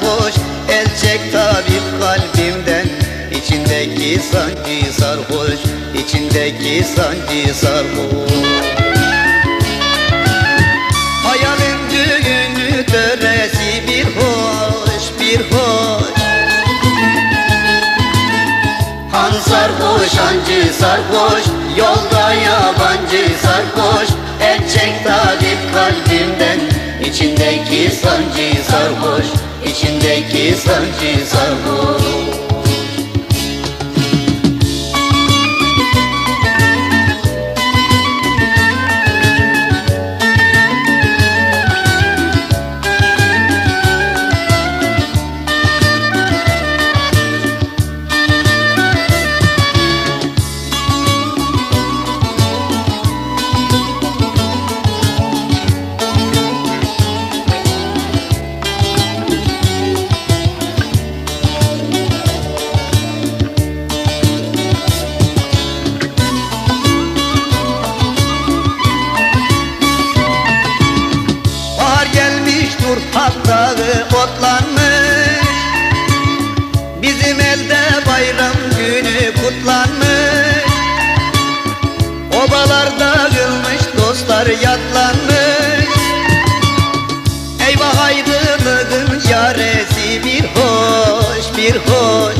sarhoş El çek tabip kalbimden. İçindeki sancı sarhoş içindeki sancı sarhoş. Hayalin düğünü töresi bir hoş bir hoş. Han sarhoş hancı sarhoş Yolda yabancı sarhoş. El çek tabip kalbimden İçindeki sancı sarhoş içindeki sancı sarhoş Obalar dağılmış dostlar yatlanmış Eyvah ayrılığın yaresi bir hoş bir hoş.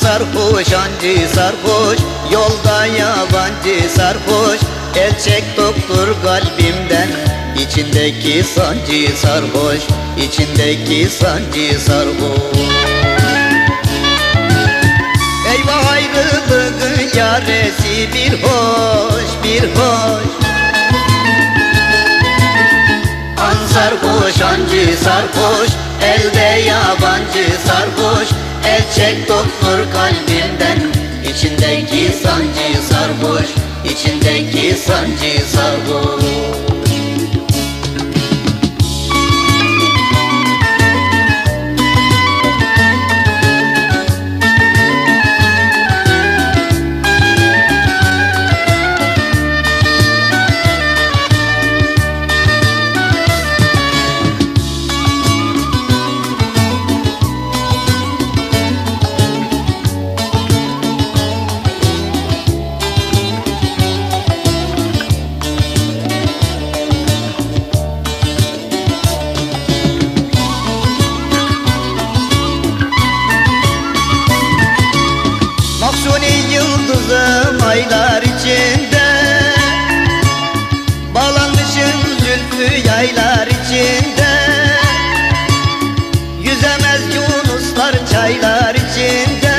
Sarhoş ancı sarhoş Yolda yabancı sarhoş. El çek doktor kalbimden İçindeki sancı sarhoş içindeki sancı sarhoş ayrılığın yaresi bir hoş bir hoş. An sarhoş ancı sarhoş Elde yabancı sarhoş. El çek doktor kalbimden İçindeki sancı sarhoş içindeki sancı sarhoş yıldızım aylar içinde. Bağlanmışım zülfü yaylar içinde. Yüzemez yunuslar çaylar içinde.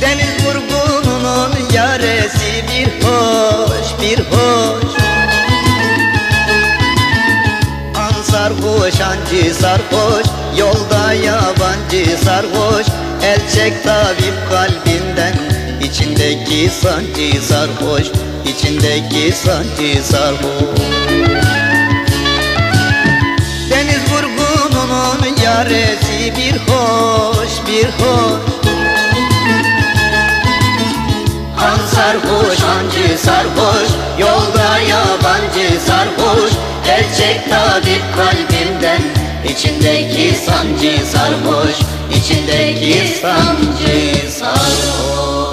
Deniz vurgununun yaresi bir hoş bir hoş. An sarhoş ancı sarhoş. Yolda yabancı sarhoş El çek tabip kalbinden. İçindeki sancı sarhoş içindeki sancı sarhoş Deniz vurgununun yaresi bir hoş bir hoş. Han sarhoş hancı sarhoş Yolda yabancı sarhoş El çek tabip kalbimden İçindeki sancı sarhoş içindeki sancı sarhoş